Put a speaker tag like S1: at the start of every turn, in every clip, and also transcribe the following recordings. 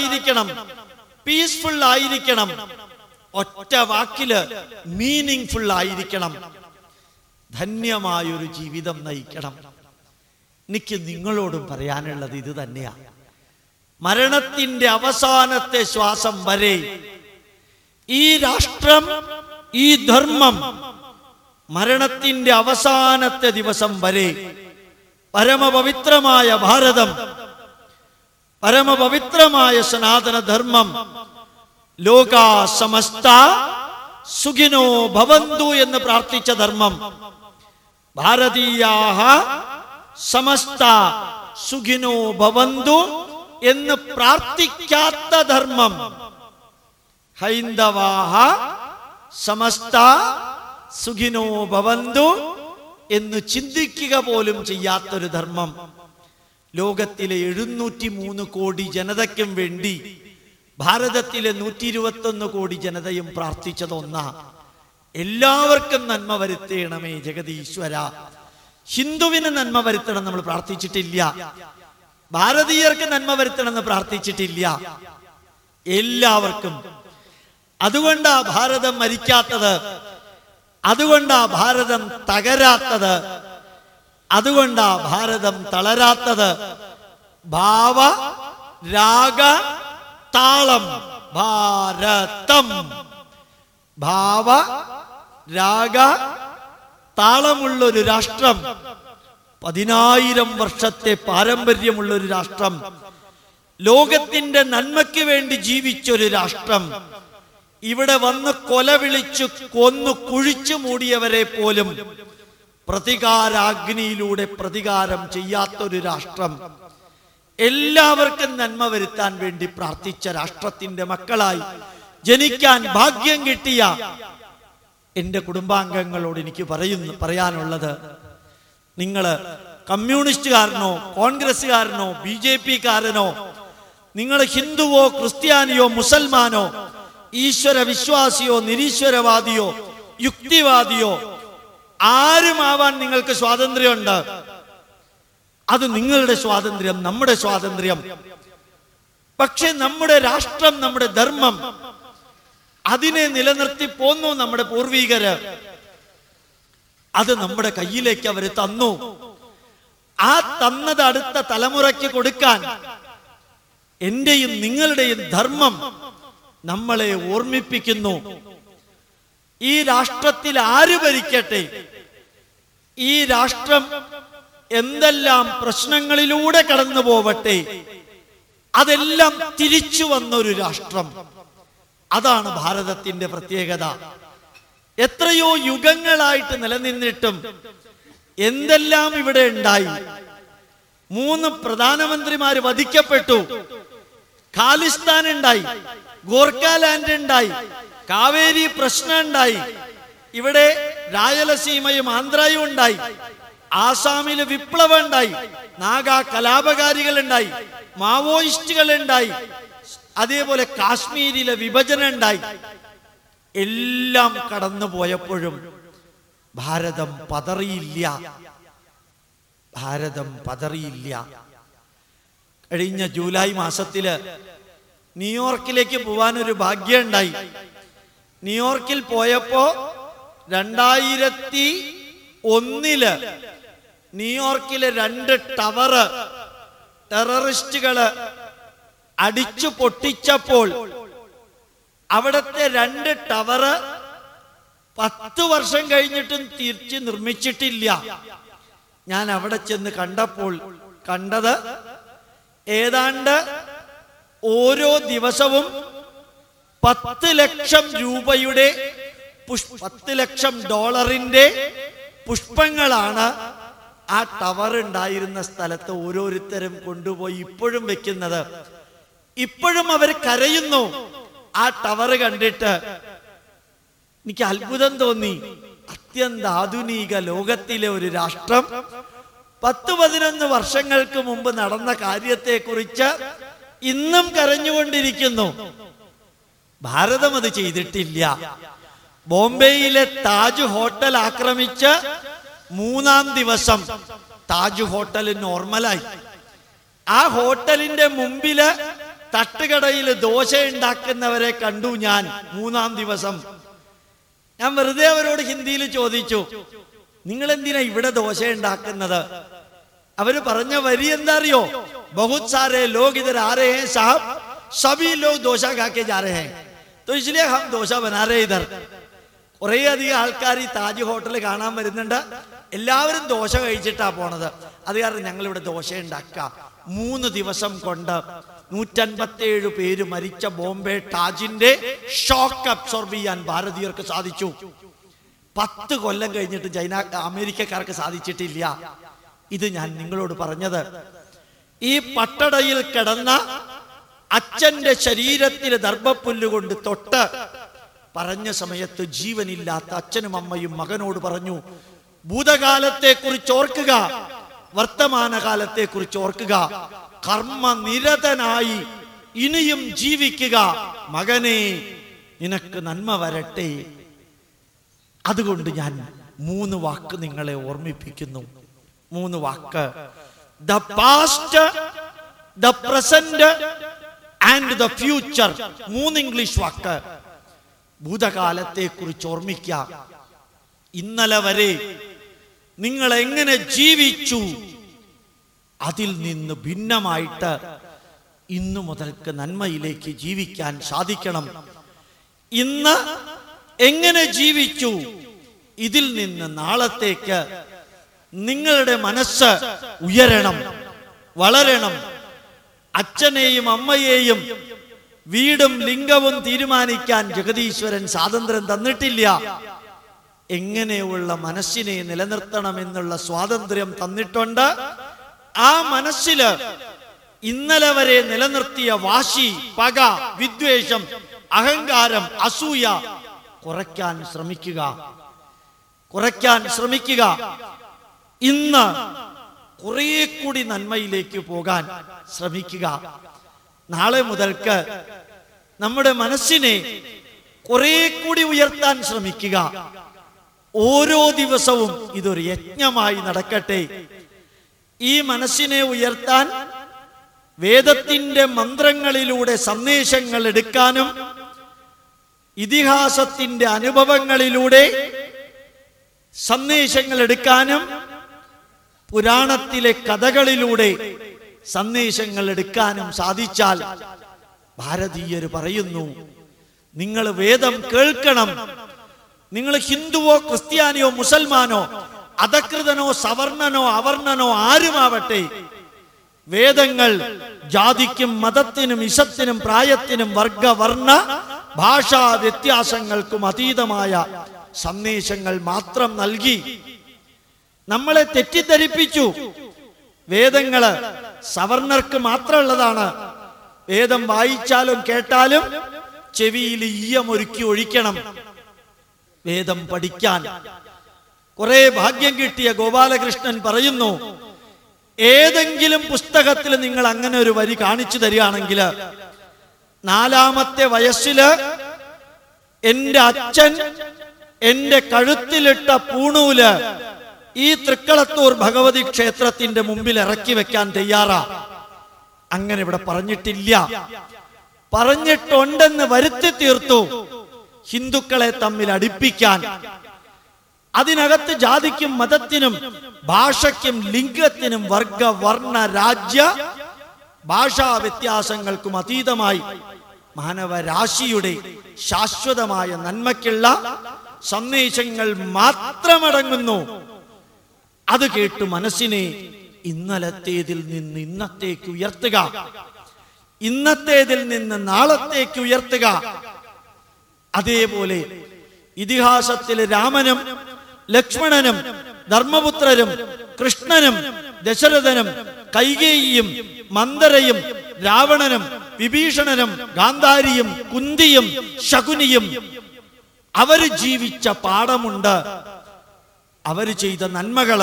S1: ആയിരിക്കണം. പീസ്ഫുൾ ആയിരിക്കണം. ഒറ്റ വാക്കിൽ മീനിങ് ഫുൾ ആയിരിക്കണം. ധന്യമായൊരു ജീവിതം നയിക്കണം. എനിക്ക് നിങ്ങളോടും പറയാനുള്ളത് ഇത് തന്നെയാ. മരണത്തിന്റെ അവസാനത്തെ ശ്വാസം വരെ ഈ രാഷ്ട്രം ഈ ധർമ്മം മരണത്തിന്റെ അവസാനത്തെ ദിവസം വരെ പരമപവിത്രമായ ഭാരതം പരമപവിത്രമായ സനാതനധർമ്മം. ലോകാ സമസ്ത സുഖിനോ ഭവന്തു എന്ന് പ്രാർത്ഥിച്ച ധർമ്മം. ഭാരതീയാഹ സമസ്ത സുഖിനോ ഭവന്തു എന്ന് പ്രാർത്ഥിക്കാത്ത ധർമ്മം. ഹൈന്ദവാഹ സമസ്ത സുഖിനോ ഭവന്തു എന്ന് ചിന്തിക്കുക പോലും ചെയ്യാത്തൊരു ധർമ്മം. ലോകത്തിലെ എഴുന്നൂറ്റി മൂന്ന് കോടി ജനതയ്ക്കും വേണ്ടി ഭാരതത്തിലെ നൂറ്റി ഇരുപത്തൊന്ന് കോടി ജനതയും പ്രാർത്ഥിച്ചതൊന്ന. എല്ലാവർക്കും നന്മ വരുത്തേണമേ ജഗതീശ്വര ഹിന്ദുവിന് നന്മ വരുത്തണം നമ്മൾ പ്രാർത്ഥിച്ചിട്ടില്ല. ഭാരതീയർക്ക് നന്മ വരുത്തണം എന്ന് പ്രാർത്ഥിച്ചിട്ടില്ല. എല്ലാവർക്കും. അതുകൊണ്ടാ ഭാരതം മരിക്കാത്തത്. അതുകൊണ്ടാ ഭാരതം തകരാത്തത്. അതുകൊണ്ടാ ഭാരതം തളരാത്തത്. ഭാവ രാഗ താളം. ഭാരതം. ഭാവ രാഗ താളമുള്ളൊരു രാഷ്ട്രം. പതിനായിരം വർഷത്തെ പാരമ്പര്യമുള്ളൊരു രാഷ്ട്രം. ലോകത്തിന്റെ നന്മയ്ക്ക് വേണ്ടി ജീവിച്ചൊരു രാഷ്ട്രം. ഇവിടെ വന്ന് കൊല വിളിച്ചു കൊന്നു കുഴിച്ചു മൂടിയവരെ പോലും പ്രതികാരാഗ്നിയിലൂടെ പ്രതികാരം ചെയ്യാത്തൊരു രാഷ്ട്രം. എല്ലാവർക്കും നന്മ വരുത്താൻ വേണ്ടി പ്രാർത്ഥിച്ച രാഷ്ട്രത്തിന്റെ മക്കളായി ജനിക്കാൻ ഭാഗ്യം കിട്ടിയ എന്റെ കുടുംബാംഗങ്ങളോട് എനിക്ക് പറയുന്നു പറയാനുള്ളത് നിങ്ങൾ കമ്മ്യൂണിസ്റ്റുകാരനോ കോൺഗ്രസ്സുകാരനോ ബി ജെ പിക്കാരനോ നിങ്ങൾ ഹിന്ദുവോ ക്രിസ്ത്യാനിയോ മുസൽമാനോ ഈശ്വര വിശ്വാസിയോ നിരീശ്വരവാദിയോ യുക്തിവാദിയോ ആരുമാവാൻ നിങ്ങൾക്ക് സ്വാതന്ത്ര്യമുണ്ട്? അത് നിങ്ങളുടെ സ്വാതന്ത്ര്യം നമ്മുടെ സ്വാതന്ത്ര്യം. പക്ഷെ നമ്മുടെ രാഷ്ട്രം നമ്മുടെ ധർമ്മം അതിനെ നിലനിർത്തി പോന്നു നമ്മുടെ പൂർവീകര്. അത് നമ്മുടെ കയ്യിലേക്ക് അവർ തന്നു. ആ തന്നത് അടുത്ത തലമുറയ്ക്ക് കൊടുക്കാൻ എന്റെയും നിങ്ങളുടെയും ധർമ്മം നമ്മളെ ഓർമ്മിപ്പിക്കുന്നു. ഈ രാഷ്ട്രത്തിൽ ആര് ഭരിക്കട്ടെ? ഈ രാഷ്ട്രം എന്തെല്ലാം പ്രശ്നങ്ങളിലൂടെ കടന്നു പോവട്ടെ? അതെല്ലാം തിരിച്ചു വന്നൊരു രാഷ്ട്രം. അതാണ് ഭാരതത്തിന്റെ പ്രത്യേകത. എത്രയോ യുഗങ്ങളായിട്ട് നിലനിന്നിട്ടും എന്തെല്ലാം ഇവിടെ ഉണ്ടായി? മൂന്ന് പ്രധാനമന്ത്രിമാര് വധിക്കപ്പെട്ടു. ഖാലിസ്ഥാൻ ഉണ്ടായി. ഗോർഖാലാൻഡ് ഉണ്ടായി. കാവേരി പ്രശ്നം ഉണ്ടായി ഇവിടെ രായലസീമയും ആന്ധ്രയും ഉണ്ടായി. ആസാമിൽ വിപ്ലവം ഉണ്ടായി നാഗ കലാപകാരികൾ ഉണ്ടായി മാവോയിസ്റ്റുകൾ ഉണ്ടായി അതേപോലെ കാശ്മീരിലെ വിഭജനം ഉണ്ടായി എല്ലാം കടന്നു പോയപ്പോഴും ഭാരതം പതറിയില്ല. ഭാരതം പതറിയില്ല. കഴിഞ്ഞ ജൂലൈ മാസത്തിൽ ന്യൂയോർക്കിലേക്ക് പോവാൻ ഒരു ഭാഗ്യം ഉണ്ടായി ന്യൂയോർക്കിൽ പോയപ്പോ രണ്ടായിരത്തി ഒന്നിൽ ന്യൂയോർക്കിലെ രണ്ട് ടവറ് ടെററിസ്റ്റുകൾ അടിച്ചു പൊട്ടിച്ചപ്പോൾ അവിടത്തെ രണ്ട് ടവറ് പത്ത് വർഷം കഴിഞ്ഞിട്ടും തിരിച്ച് നിർമ്മിച്ചിട്ടില്ല. ഞാൻ അവിടെ ചെന്ന് കണ്ടപ്പോൾ കണ്ടത് ഏതാണ്ട് ഓരോ ദിവസവും പത്ത് ലക്ഷം രൂപയുടെ പത്ത് ലക്ഷം ഡോളറിന്റെ പുഷ്പങ്ങളാണ് ആ ടവർ ഉണ്ടായിരുന്ന സ്ഥലത്ത് ഓരോരുത്തരും കൊണ്ടുപോയി ഇപ്പോഴും വെക്കുന്നത്. ഇപ്പോഴും അവർ കരയുന്നു. ആ ടവർ കണ്ടിട്ട് എനിക്ക് അത്ഭുതം തോന്നി. അത്യന്താധുനിക ലോകത്തിലെ ഒരു രാഷ്ട്രം. പത്ത് പതിനൊന്ന് വർഷങ്ങൾക്ക് മുമ്പ് നടന്ന കാര്യത്തെ കുറിച്ച് ഇന്നും കരഞ്ഞുകൊണ്ടിരിക്കുന്നു. ഭാരതം അത് ചെയ്തിട്ടില്ല. ബോംബെയിലെ താജ് ഹോട്ടൽ ആക്രമിച്ച് മൂന്നാം ദിവസം താജ് ഹോട്ടൽ നോർമലായി. ആ ഹോട്ടലിന്റെ മുമ്പിൽ തട്ടുകടയിൽ ദോശ ഉണ്ടാക്കുന്നവരെ കണ്ടു ഞാൻ മൂന്നാം ദിവസം. ഞാൻ വെറുതെ അവരോട് ഹിന്ദിയിൽ ചോദിച്ചു നിങ്ങൾ എന്തിനാ ഇവിടെ ദോശ ഉണ്ടാക്കുന്നത്? അവർ പറഞ്ഞ വരി എന്താ അറിയോ ബഹുത് സാരേ ലോക് ഇതർ സാഹബ് സബി? ലോക് ദോശ കാക്കേ ജാ तो इसलिए हम डोसा बना रहे हैं इधर കുറേ അധികം ആൾക്കാർ ഈ താജ് ഹോട്ടൽ കാണാൻ വരുന്നുണ്ട് എല്ലാവരും ദോശ കഴിച്ചിട്ടാ പോണത് അത് കാരണം ഞങ്ങൾ ഇവിടെ ദോശ ഉണ്ടാക്കാം മൂന്ന് ദിവസം കൊണ്ട് നൂറ്റൻപത്തേഴ് പേര് മരിച്ച ബോംബെ ടാജിന്റെ ഷോക്ക് അബ്സോർബ് ചെയ്യാൻ ഭാരതീയർക്ക് സാധിച്ചു പത്ത് കൊല്ലം കഴിഞ്ഞിട്ട് ചൈന അമേരിക്കക്കാർക്ക് സാധിച്ചിട്ടില്ല ഇത് ഞാൻ നിങ്ങളോട് പറഞ്ഞത് ഈ പട്ടടയിൽ കിടന്ന അച്ഛന്റെ ശരീരത്തിൽ ദർഭപ്പുല്ലുകൊണ്ട് തൊട്ട് പറഞ്ഞ സമയത്ത് ജീവനില്ലാത്ത അച്ഛനും അമ്മയും മകനോട് പറഞ്ഞു ഭൂതകാലത്തെ കുറിച്ച് ഓർക്കുക വർത്തമാനകാലത്തെ കുറിച്ച് ഓർക്കുക കർമ്മനിരതനായി ഇനിയും ജീവിക്കുക മകനെ നിനക്ക് നന്മ വരട്ടെ. അതുകൊണ്ട് ഞാൻ മൂന്ന് വാക്ക് നിങ്ങളെ ഓർമ്മിപ്പിക്കുന്നു. മൂന്ന് വാക്ക്. The past the present and the future മൂന്ന് ഇംഗ്ലീഷ് വാക്ക്. ഭൂതകാലത്തെ കുറിച്ച് ഓർമ്മിക്ക ഇന്നലെ വരെ നിങ്ങൾ എങ്ങനെ ജീവിച്ചു? അതിൽ നിന്ന് ഭിന്നമായിട്ട് ഇന്നു മുതൽക്ക് നന്മയിലേക്ക് ജീവിക്കാൻ സാധിക്കണം. ഇന്ന് എങ്ങനെ ജീവിച്ചു? ഇതിൽ നിന്ന് നാളത്തേക്ക് നിങ്ങളുടെ മനസ്സ് ഉയരണം വളരണം. അച്ഛനെയും അമ്മയെയും വീടും ലിംഗവും തീരുമാനിക്കാൻ ജഗതീശ്വരൻ സ്വാതന്ത്ര്യം തന്നിട്ടില്ല. എങ്ങനെയുള്ള മനസ്സിനെ നിലനിർത്തണം എന്നുള്ള സ്വാതന്ത്ര്യം തന്നിട്ടുണ്ട്. ആ മനസ്സിൽ ഇന്നലെ വരെ നിലനിർത്തിയ വാശി പക വിദ്വേഷം അഹങ്കാരം അസൂയ കുറയ്ക്കാൻ ശ്രമിക്കുക. കുറയ്ക്കാൻ ശ്രമിക്കുക. ഇന്ന് കുറെ കൂടി നന്മയിലേക്ക് പോകാൻ ശ്രമിക്കുക. നാളെ മുതൽക്ക് നമ്മുടെ മനസ്സിനെ കുറെ കൂടി ഉയർത്താൻ ശ്രമിക്കുക. ഓരോ ദിവസവും ഇതൊരു യജ്ഞമായി നടക്കട്ടെ. ഈ മനസ്സിനെ ഉയർത്താൻ വേദത്തിന്റെ മന്ത്രങ്ങളിലൂടെ സന്ദേശങ്ങൾ എടുക്കാനും ഇതിഹാസത്തിന്റെ അനുഭവങ്ങളിലൂടെ സന്ദേശങ്ങൾ എടുക്കാനും പുരാണത്തിലെ കഥകളിലൂടെ സന്ദേശങ്ങൾ എടുക്കാനും സാധിച്ചാൽ ഭാരതീയർ പറയുന്നു നിങ്ങൾ വേദം കേൾക്കണം. നിങ്ങൾ ഹിന്ദുവോ ക്രിസ്ത്യാനിയോ മുസൽമാനോ അധകൃതനോ സവർണനോ അവർണനോ ആരുമാവട്ടെ വേദങ്ങൾ ജാതിക്കും മതത്തിനും ഇഷത്തിനും പ്രായത്തിനും വർഗ വർണ ഭാഷാ വ്യത്യാസങ്ങൾക്കും അതീതമായ സന്ദേശങ്ങൾ മാത്രം നൽകി നമ്മളെ തെറ്റിദ്ധരിപ്പിച്ചു. വേദങ്ങൾ സവർണർക്ക് മാത്രമുള്ളതാണ്. വേദം വായിച്ചാലും കേട്ടാലും ചെവിയിൽ ഈയമൊരുക്കി ഒഴിക്കണം. വേദം പഠിക്കാൻ. കുറെ ഭാഗ്യം കിട്ടിയ ഗോപാലകൃഷ്ണൻ പറയുന്നു ഏതെങ്കിലും പുസ്തകത്തിൽ നിങ്ങൾ അങ്ങനെ ഒരു വരി കാണിച്ചു തരികയാണെങ്കിൽ നാലാമത്തെ വയസ്സിൽ എന്റെ അച്ഛൻ എന്റെ കഴുത്തിലിട്ട പൂണൂൽ ഈ തൃക്കളത്തൂർ ഭഗവതി ക്ഷേത്രത്തിന്റെ മുമ്പിൽ ഇറക്കി വെക്കാൻ തയ്യാറാ. അങ്ങനെ ഇവിടെ പറഞ്ഞിട്ടില്ല. പറഞ്ഞിട്ടുണ്ടെന്ന് വരുത്തി തീർത്തു. ഹിന്ദുക്കളെ തമ്മിൽ അടുപ്പിക്കാൻ. അതിനകത്ത് ജാതിക്കും മതത്തിനും ഭാഷയ്ക്കും ലിംഗത്തിനും വർഗ വർണ രാജ്യ ഭാഷാ വ്യത്യാസങ്ങൾക്കും അതീതമായി മാനവരാശിയുടെ ശാശ്വതമായ നന്മയ്ക്കുള്ള സന്ദേശങ്ങൾ മാത്രമടങ്ങുന്നു. അത് കേട്ട് മനസ്സിനെ ഇന്നലത്തേതിൽ നിന്ന് ഇന്നത്തേക്ക് ഉയർത്തുക. ഇന്നത്തേതിൽ നിന്ന് നാളത്തേക്ക് ഉയർത്തുക. അതേപോലെ ഇതിഹാസത്തിലെ രാമനും ലക്ഷ്മണനും ധർമ്മപുത്രരും കൃഷ്ണനും ദശരഥനും കൈകേയിയും മന്ദരയും രാവണനും വിഭീഷണനും ഗാന്ധാരിയും കുന്തിയും ശകുനിയും അവർ ജീവിച്ച പാഠമുണ്ട്. അവർ ചെയ്ത നന്മകൾ.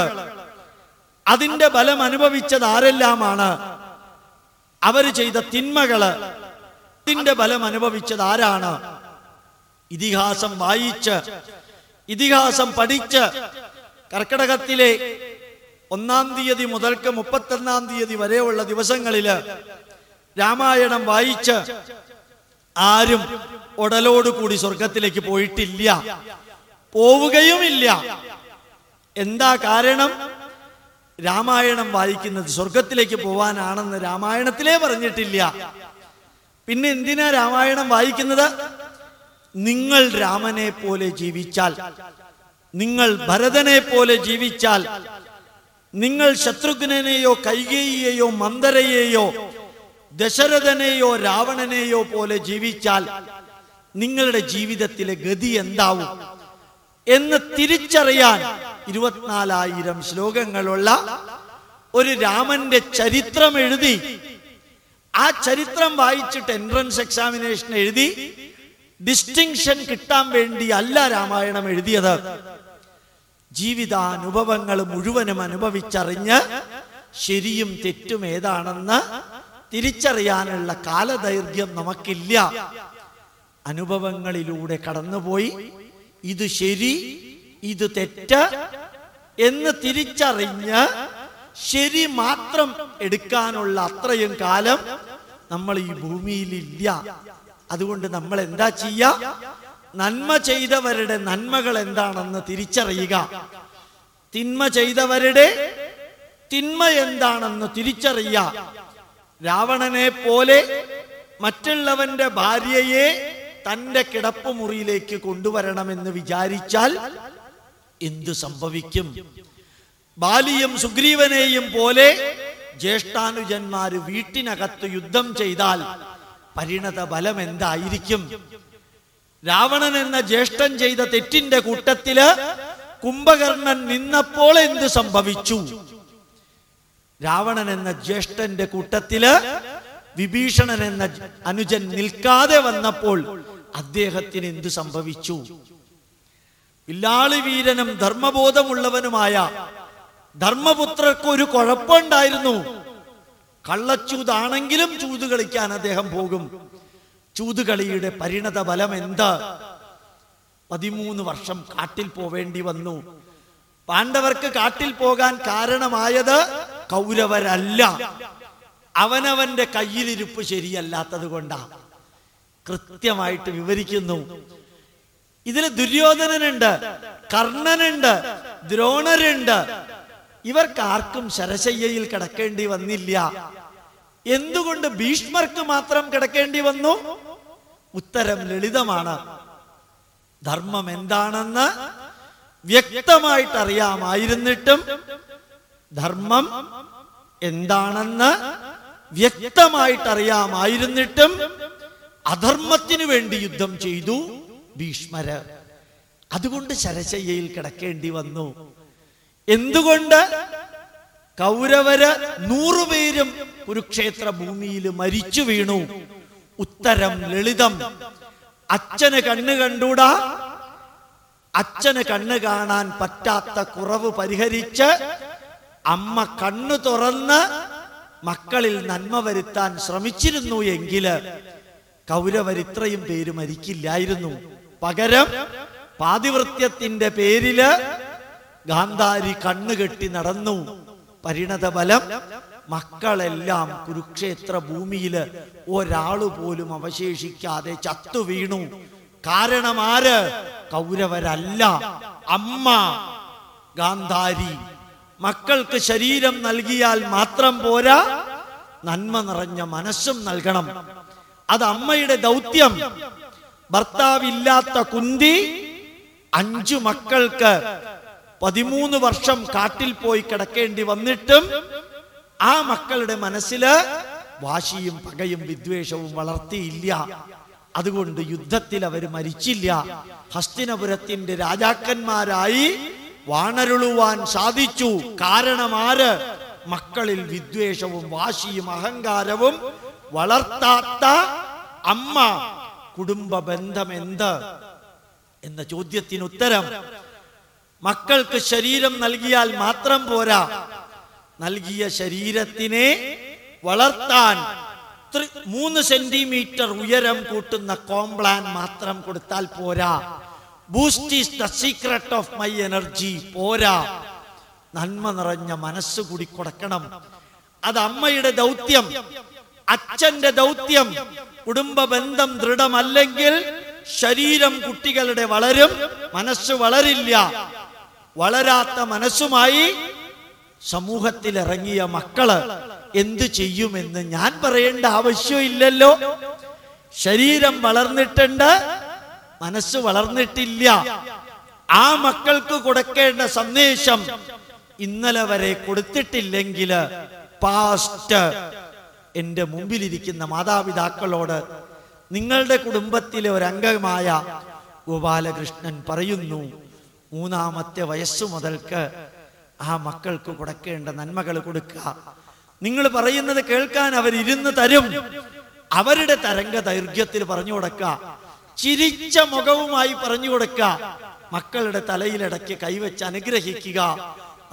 S1: അതിന്റെ ബലം അനുഭവിച്ചത് ആരെല്ലാമാണ്? അവർ ചെയ്ത തിന്മകൾ. അതിന്റെ ബലം അനുഭവിച്ചത് ആരാണ്? ഇതിഹാസം വായിച്ച് ഇതിഹാസം പഠിച്ച് കർക്കിടകത്തിലെ ഒന്നാം തീയതി മുതൽക്ക് മുപ്പത്തൊന്നാം തീയതി വരെയുള്ള ദിവസങ്ങളിൽ രാമായണം വായിച്ച് ആരും ഉടലോടുകൂടി സ്വർഗത്തിലേക്ക് പോയിട്ടില്ല. പോവുകയുമില്ല. എന്താ കാരണം? രാമായണം വായിക്കുന്നത് സ്വർഗത്തിലേക്ക് പോവാനാണെന്ന് രാമായണത്തിലേ പറഞ്ഞിട്ടില്ല. പിന്നെ എന്തിനാ രാമായണം വായിക്കുന്നത്? നിങ്ങൾ രാമനെ പോലെ ജീവിച്ചാൽ നിങ്ങൾ ഭരതനെ പോലെ ജീവിച്ചാൽ നിങ്ങൾ ശത്രുഘ്നെയോ കൈകേയിയെയോ മന്ദരയെയോ ദശരഥനെയോ രാവണനെയോ പോലെ ജീവിച്ചാൽ നിങ്ങളുടെ ജീവിതത്തിലെ ഗതി എന്താവും? എന്ന് തിരിച്ചറിയാൻ ഇരുപത്തിനാലായിരം ശ്ലോകങ്ങളുള്ള ഒരു രാമന്റെ ചരിത്രം എഴുതി ആ ചരിത്രം വായിച്ചിട്ട് എൻട്രൻസ് എക്സാമിനേഷൻ എഴുതി ഡിസ്റ്റിങ്ഷൻ കിട്ടാൻ വേണ്ടി അല്ല രാമായണം എഴുതിയത്. ജീവിതാനുഭവങ്ങൾ മുഴുവനും അനുഭവിച്ചറിഞ്ഞ് ശരിയും തെറ്റും ഏതാണെന്ന് തിരിച്ചറിയാനുള്ള കാലദൈർഘ്യം നമുക്കില്ല. അനുഭവങ്ങളിലൂടെ കടന്നുപോയി. ഇത് ശരി ഇത് തെറ്റ എന്ന് തിരിച്ചറിഞ്ഞ് ശരി മാത്രം എടുക്കാനുള്ള അത്രയും കാലം നമ്മൾ ഈ ഭൂമിയിലില്ല. അതുകൊണ്ട് നമ്മൾ എന്താ ചെയ്യ? നന്മ ചെയ്തവരുടെ നന്മകൾ എന്താണെന്ന് തിരിച്ചറിയുക. തിന്മ ചെയ്തവരുടെ തിന്മ എന്താണെന്ന് തിരിച്ചറിയുക. രാവണനെ പോലെ മറ്റുള്ളവന്റെ ഭാര്യയെ തന്റെ കിടപ്പുമുറിയിലേക്ക് കൊണ്ടുവരണമെന്ന് വിചാരിച്ചാൽ എന്തു സംഭവിക്കും? ബാലിയും സുഗ്രീവനെയും പോലെ ജ്യേഷ്ഠാനുജന്മാര് വീട്ടിനകത്ത് യുദ്ധം ചെയ്താൽ പരിണത ബലം എന്തായിരിക്കും? രാവണൻ എന്ന ജ്യേഷ്ഠൻ ചെയ്ത തെറ്റിന്റെ കൂട്ടത്തിൽ കുംഭകർണൻ നിന്നപ്പോൾ എന്ത് സംഭവിച്ചു? രാവണൻ എന്ന ജ്യേഷ്ഠന്റെ കൂട്ടത്തിൽ വിഭീഷണൻ എന്ന അനുജൻ നിൽക്കാതെ വന്നപ്പോൾ അദ്ദേഹത്തിന് എന്തു സംഭവിച്ചു? ഇല്ലാളി വീരനും ധർമ്മബോധമുള്ളവനുമായ ധർമ്മപുത്രർക്ക് ഒരു കുഴപ്പമുണ്ടായിരുന്നു. കള്ളച്ചൂതാണെങ്കിലും ചൂത് കളിക്കാൻ അദ്ദേഹം പോകും. ചൂതുകളിയുടെ പരിണത ഫലം എന്ത്? പതിമൂന്ന് വർഷം കാട്ടിൽ പോവേണ്ടി വന്നു. പാണ്ഡവർക്ക് കാട്ടിൽ പോകാൻ കാരണമായത് കൗരവരല്ല. അവനവന്റെ കയ്യിലിരുപ്പ് ശരിയല്ലാത്തത് കൊണ്ടാണ് കൃത്യമായിട്ട് വിവരിക്കുന്നു. ഇതിൽ ദുര്യോധനനുണ്ട് കർണനുണ്ട് ദ്രോണരുണ്ട്. ഇവർക്ക് ആർക്കും ശരശയ്യയിൽ കിടക്കേണ്ടി വന്നില്ല. എന്തുകൊണ്ട് ഭീഷ്മർക്ക് മാത്രം കിടക്കേണ്ടി വന്നു? ഉത്തരം ലളിതമാണ്. ധർമ്മം എന്താണെന്ന് വ്യക്തമായിട്ട് അറിയാമായിരുന്നിട്ടും ധർമ്മം എന്താണെന്ന് വ്യക്തമായിട്ട് അറിയാമായിരുന്നിട്ടും അധർമ്മത്തിനു വേണ്ടി യുദ്ധം ചെയ്തു ഭീഷ്മര്. അതുകൊണ്ട് ശരശയ്യയിൽ കിടക്കേണ്ടി വന്നു. എന്തുകൊണ്ട്? കൗരവര് നൂറുപേരും കുരുക്ഷേത്ര ഭൂമിയിൽ മരിച്ചു വീണു. ഉത്തരം ലളിതം. അച്ഛന് കണ്ണ് കണ്ടൂടാ. അച്ഛന് കണ്ണ് കാണാൻ പറ്റാത്ത കുറവ് പരിഹരിച്ച് അമ്മ കണ്ണു തുറന്ന് മക്കളിൽ നന്മ വരുത്താൻ ശ്രമിച്ചിരുന്നു എങ്കിൽ. കൗരവർ ഇത്രയും പേര് മരിക്കില്ലായിരുന്നു. പകരം പാതിവൃത്യത്തിന്റെ പേരിൽ ഗാന്ധാരി കണ്ണുകെട്ടി നടന്നു. പരിണതബലം മക്കളെല്ലാം കുരുക്ഷേത്ര ഭൂമിയിൽ ഒരാൾ പോലും അവശേഷിക്കാതെ ചത്തു വീണു. കാരണം ആര്? കൗരവരല്ല. അമ്മ. ഗാന്ധാരി. മക്കൾക്ക് ശരീരം നൽകിയാൽ മാത്രം പോരാ. നന്മ നിറഞ്ഞ മനസ്സും നൽകണം. അത് അമ്മയുടെ ദൗത്യം. ഭർത്താവില്ലാത്ത കുന്തി അഞ്ചു മക്കൾക്ക് പതിമൂന്ന് വർഷം കാട്ടിൽ പോയി കിടക്കേണ്ടി വന്നിട്ടും ആ മക്കളുടെ മനസ്സിൽ വാശിയും പകയും വിദ്വേഷവും വളർത്തിയില്ല. അതുകൊണ്ട് യുദ്ധത്തിൽ അവർ മരിച്ചില്ല. ഹസ്തിനപുരത്തിന്റെ രാജാക്കന്മാരായി വാണരുളുവാൻ സാധിച്ചു. കാരണം മക്കളിൽ വിദ്വേഷവും വാശിയും അഹങ്കാരവും വളർത്താത്ത അമ്മ കുടുംബ ബന്ധം എന്ത്? എന്ന ചോദ്യത്തിന് ഉത്തരം മക്കൾക്ക് ശരീരം നൽകിയാൽ മാത്രം പോരാ. നൽകിയ ശരീരത്തിനെ വളർത്താൻ മൂന്ന് സെന്റിമീറ്റർ ഉയരം കൂട്ടുന്ന കോംപ്ലാൻ മാത്രം കൊടുത്താൽ പോരാ. Boost is the secret of my energy പോരാ. നന്മ നിറഞ്ഞ മനസ്സ് കൂടി കൊടുക്കണം. അത് അമ്മയുടെ ദൗത്യം. അച്ഛന്റെ ദൗത്യം കുടുംബ ബന്ധം ദൃഢമല്ലെങ്കിൽ ശരീരം കുട്ടികളുടെ വളരും മനസ്സ് വളരില്ല. വളരാത്ത മനസ്സുമായി സമൂഹത്തിൽ ഇറങ്ങിയ മക്കൾ എന്തു ചെയ്യുമെന്ന് ഞാൻ പറയേണ്ട ആവശ്യമില്ലല്ലോ. ശരീരം വളർന്നിട്ടുണ്ട് മനസ്സ് വളർന്നിട്ടില്ല. ആ മക്കൾക്ക് കൊടുക്കേണ്ട സന്ദേശം ഇന്നലെ വരെ കൊടുത്തിട്ടില്ലെങ്കിൽ പാസ്റ്റ് എന്റെ മുമ്പിലിരിക്കുന്ന മാതാപിതാക്കളോട് നിങ്ങളുടെ കുടുംബത്തിലെ ഒരംഗമായ ഗോപാലകൃഷ്ണൻ പറയുന്നു മൂന്നാമത്തെ വയസ്സു മുതൽക്ക് ആ മക്കൾക്ക് കൊടുക്കേണ്ട നന്മകൾ കൊടുക്കുക. നിങ്ങൾ പറയുന്നത് കേൾക്കാൻ അവരിരുന്ന് തരും. അവരുടെ തരംഗ ദൈർഘ്യത്തിൽ പറഞ്ഞു കൊടുക്കുക ചിരിച്ച മുഖവുമായി പറഞ്ഞു കൊടുക്കുക മക്കളുടെ തലയിലടക്കി കൈവച്ച് അനുഗ്രഹിക്കുക.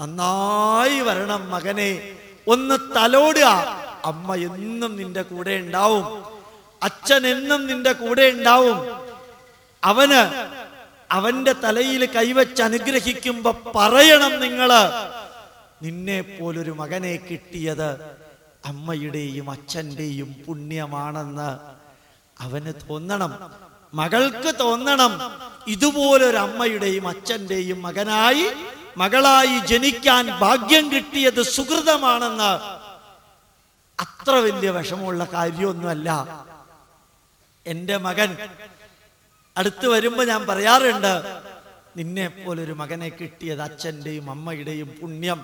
S1: നന്നായി വരണം മകനെ. ഒന്ന് തലോടുക. അമ്മ എന്നും നിന്റെ കൂടെ ഉണ്ടാവും. അച്ഛൻ എന്നും നിന്റെ കൂടെ ഉണ്ടാവും. അവന് അവന്റെ തലയിൽ കൈവച്ച് അനുഗ്രഹിക്കുമ്പോ പറയണം നിങ്ങൾ നിന്നെ പോലൊരു മകനെ കിട്ടിയത് അമ്മയുടെയും അച്ഛന്റെയും പുണ്യമാണെന്ന് അവന് തോന്നണം. മകൾക്ക് തോന്നണം. ഇതുപോലൊരു അമ്മയുടെയും അച്ഛന്റെയും മകനായി മകളായി ജനിക്കാൻ ഭാഗ്യം കിട്ടിയത് സുഹൃതമാണെന്ന് അത്ര വലിയ വിഷമമുള്ള കാര്യമൊന്നുമല്ല. എന്റെ മകൻ അടുത്ത് വരുമ്പോൾ ഞാൻ പറയാറുണ്ട് നിന്നെ പോലൊരു മകനെ കിട്ടിയത് അച്ഛന്റെയും അമ്മയുടെയും പുണ്യം.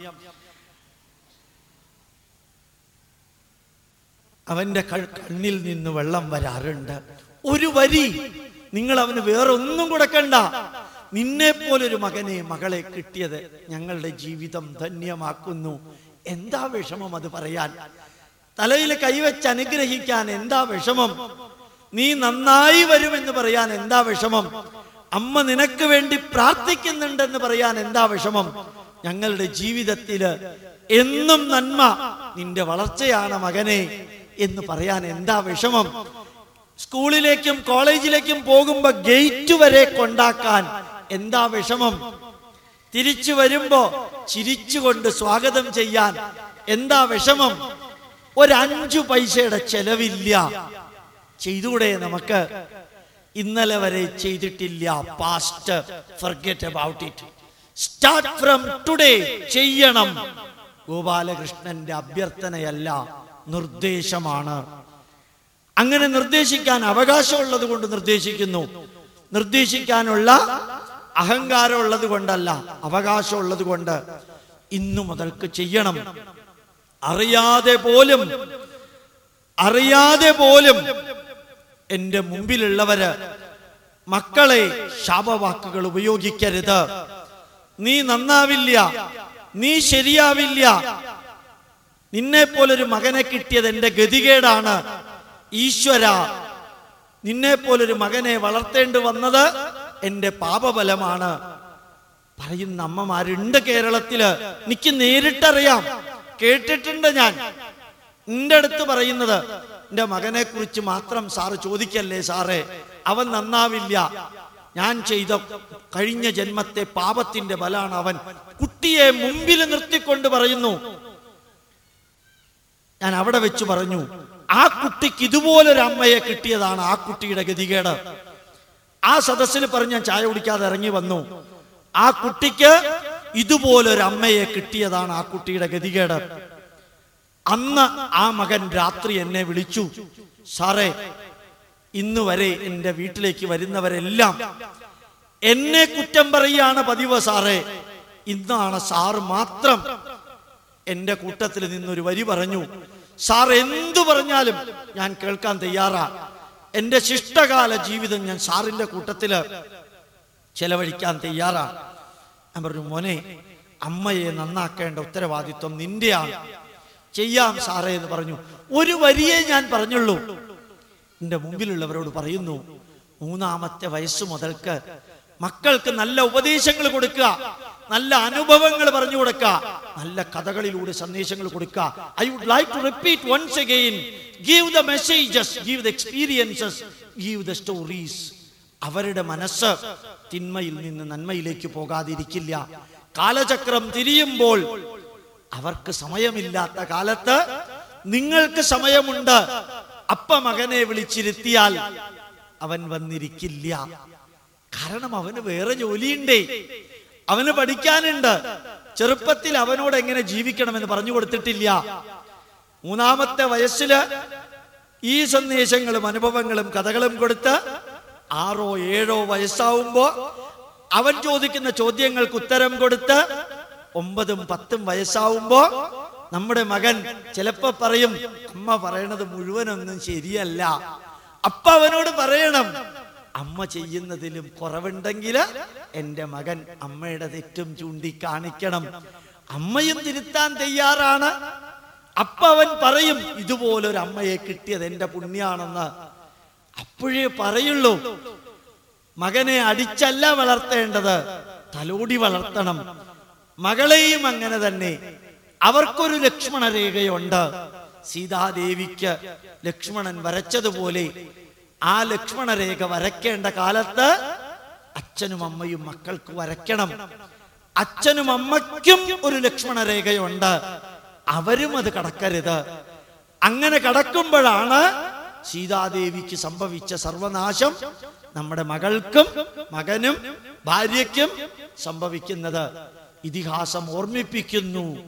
S1: അവന്റെ കണ്ണിൽ നിന്ന് വെള്ളം വരാറുണ്ട്. ഒരു വരി നിങ്ങൾ അവന് വേറെ ഒന്നും കൊടുക്കണ്ട. നിന്നെ പോലൊരു മകനെ മകളെ കിട്ടിയത് ഞങ്ങളുടെ ജീവിതം ധന്യമാക്കുന്നു. എന്താ വിഷമം അത് പറയാൻ? തലയിൽ കൈവച്ച് അനുഗ്രഹിക്കാൻ എന്താ വിഷമം? നീ നന്നായി വരുമെന്ന് പറയാൻ എന്താ വിഷമം? അമ്മ നിനക്ക് വേണ്ടി പ്രാർത്ഥിക്കുന്നുണ്ടെന്ന് പറയാൻ എന്താ വിഷമം? ഞങ്ങളുടെ ജീവിതത്തിൽ എന്നും നന്മ നിന്റെ വളർച്ചയാണ് മകനെ എന്ന് പറയാൻ എന്താ വിഷമം? സ്കൂളിലേക്കും കോളേജിലേക്കും പോകുമ്പോ ഗേറ്റ് വരെ കൊണ്ടാക്കാൻ എന്താ വിഷമം? തിരിച്ചു വരുമ്പോ ചിരിച്ചുകൊണ്ട് സ്വാഗതം ചെയ്യാൻ എന്താ വിഷമം? ഒരഞ്ചു പൈസയുടെ ചെലവില്ല. ചെയ്തുകൂടെ നമുക്ക്? ഇന്നലെ വരെ ചെയ്തിട്ടില്ല. Past forget about it start from today ചെയ്യണം. ഗോപാലകൃഷ്ണന്റെ അഭ്യർത്ഥനയല്ല നിർദ്ദേശമാണ്. അങ്ങനെ നിർദ്ദേശിക്കാൻ അവകാശമുള്ളത് കൊണ്ട് നിർദ്ദേശിക്കുന്നു. നിർദ്ദേശിക്കാനുള്ള അഹങ്കാരം ഉള്ളത് കൊണ്ടല്ല അവകാശമുള്ളത് കൊണ്ട് ഇന്നു മുതൽക്ക് ചെയ്യണം. അറിയാതെ പോലും അറിയാതെ പോലും എന്റെ മുമ്പിലുള്ളവര് മക്കളെ ശാപവാക്കുകൾ ഉപയോഗിക്കരുത്. നീ നന്നാവില്ല നീ ശരിയാവില്ല. നിന്നെ പോലൊരു മകനെ കിട്ടിയത് എന്റെ ഗതികേടാണ്. ഈശ്വര നിന്നെ പോലൊരു മകനെ വളർത്തേണ്ടി വന്നത് എന്റെ പാപബലമാണ്. പറയുന്ന അമ്മമാരുണ്ട് കേരളത്തിൽ. എനിക്ക് നേരിട്ടറിയാം. കേട്ടിട്ടുണ്ട് ഞാൻ. എന്റെ അടുത്ത് പറയുന്നത് എന്റെ മകനെ കുറിച്ച് മാത്രം സാറ് ചോദിക്കല്ലേ സാറേ? അവൻ നന്നാവില്ല. ഞാൻ ചെയ്ത കഴിഞ്ഞ ജന്മത്തെ പാപത്തിന്റെ ബലാണ് അവൻ. കുട്ടിയെ മുമ്പിൽ നിർത്തിക്കൊണ്ട് പറയുന്നു. ഞാൻ അവിടെ വെച്ച് പറഞ്ഞു ആ കുട്ടിക്ക് ഇതുപോലൊരു അമ്മയെ കിട്ടിയതാണ് ആ കുട്ടിയുടെ ഗതികേട്. ആ സദസ്സിൽ പറഞ്ഞ് ഞാൻ ചായ കുടിക്കാതെ ഇറങ്ങി വന്നു. ആ കുട്ടിക്ക് ഇതുപോലൊരു അമ്മയെ കിട്ടിയതാണ് ആ കുട്ടിയുടെ ഗതികേട്. അന്ന് ആ മകൻ രാത്രി എന്നെ വിളിച്ചു സാറേ ഇന്ന് വരെ എന്റെ വീട്ടിലേക്ക് വരുന്നവരെല്ലാം എന്നെ കുറ്റം പറയുകയാണ് പതിവ് സാറേ. ഇന്നാണ് സാറ് മാത്രം എന്റെ കൂട്ടത്തിൽ നിന്നൊരു വരി പറഞ്ഞു സാർ എന്തു പറഞ്ഞാലും ഞാൻ കേൾക്കാൻ തയ്യാറാ. എന്റെ ശിഷ്ടകാല ജീവിതം ഞാൻ സാറിന്റെ കൂട്ടത്തിൽ ചെലവഴിക്കാൻ തയ്യാറാ. ഞാൻ പറഞ്ഞു മോനെ അമ്മയെ നന്നാക്കേണ്ട ഉത്തരവാദിത്വം നിന്റെയാണ്. ചെയ്യാം സാറേ എന്ന് പറഞ്ഞു. ഒരു വരിയെ ഞാൻ പറഞ്ഞുള്ളൂ. എന്റെ മുമ്പിലുള്ളവരോട് പറയുന്നു മൂന്നാമത്തെ വയസ്സ് മുതൽക്ക് മക്കൾക്ക് നല്ല ഉപദേശങ്ങൾ കൊടുക്കുക നല്ല അനുഭവങ്ങൾ പറഞ്ഞു കൊടുക്കുക നല്ല കഥകളിലൂടെ സന്ദേശങ്ങൾ കൊടുക്കുക. I would like to repeat once again give the messages give the experiences give the stories അവരുടെ മനസ്സ് തിന്മയിൽ നിന്ന് നന്മയിലേക്ക് പോകാതിരിക്കില്ല. കാലചക്രം തിരിയുമ്പോൾ അവർക്ക് സമയമില്ലാത്ത കാലത്ത് നിങ്ങൾക്ക് സമയമുണ്ട്. അപ്പ മകനെ വിളിച്ചിരുത്തിയാൽ അവൻ വന്നിരിക്കില്ല. കാരണം അവന് വേറെ ജോലിയുണ്ടേ. അവന് പഠിക്കാനുണ്ട്. ചെറുപ്പത്തിൽ അവനോട് എങ്ങനെ ജീവിക്കണമെന്ന് പറഞ്ഞു കൊടുത്തിട്ടില്ല. മൂന്നാമത്തെ വയസ്സിൽ ഈ സന്ദേശങ്ങളും അനുഭവങ്ങളും കഥകളും കൊടുത്ത് ആറോ ഏഴോ വയസ്സാവുമ്പോ അവൻ ചോദിക്കുന്ന ചോദ്യങ്ങൾക്ക് ഉത്തരം കൊടുത്ത് ഒമ്പതും പത്തും വയസ്സാവുമ്പോ നമ്മുടെ മകൻ ചിലപ്പോ പറയും അമ്മ പറയണത് മുഴുവനൊന്നും ശരിയല്ല. അപ്പ അവനോട് പറയണം അമ്മ ചെയ്യുന്നതിലും കുറവുണ്ടെങ്കിൽ എന്റെ മകൻ അമ്മയുടെ തെറ്റും ചൂണ്ടിക്കാണിക്കണം. അമ്മയും തിരുത്താൻ തയ്യാറാണ്. അപ്പ അവൻ പറയും ഇതുപോലൊരു അമ്മയെ കിട്ടിയത് എന്റെ പുണ്യാണെന്ന്. അപ്പോഴേ പറയുള്ളൂ മകനെ അടിച്ചല്ല വളർത്തേണ്ടത് തലോടി വളർത്തണം. മകളെയും അങ്ങനെ തന്നെ. അവർക്കൊരു ലക്ഷ്മണ രേഖയുണ്ട് സീതാദേവിക്ക് ലക്ഷ്മണൻ വരച്ചതുപോലെ ആ ലക്ഷ്മണ രേഖ വരയ്ക്കേണ്ട കാലത്ത് അച്ഛനും അമ്മയും മക്കൾക്ക് വരയ്ക്കണം. അച്ഛനും അമ്മയ്ക്കും ഒരു ലക്ഷ്മണ രേഖയുണ്ട് അവരും അത് കടക്കരുത്. അങ്ങനെ കടക്കുമ്പോഴാണ് സീതാദേവിക്ക് സംഭവിച്ച സർവനാശം നമ്മുടെ മകൾക്കും മകനും ഭാര്യയ്ക്കും സംഭവിക്കുന്നത് ഇതിഹാസം ഓർമ്മിപ്പിക്കുന്നു.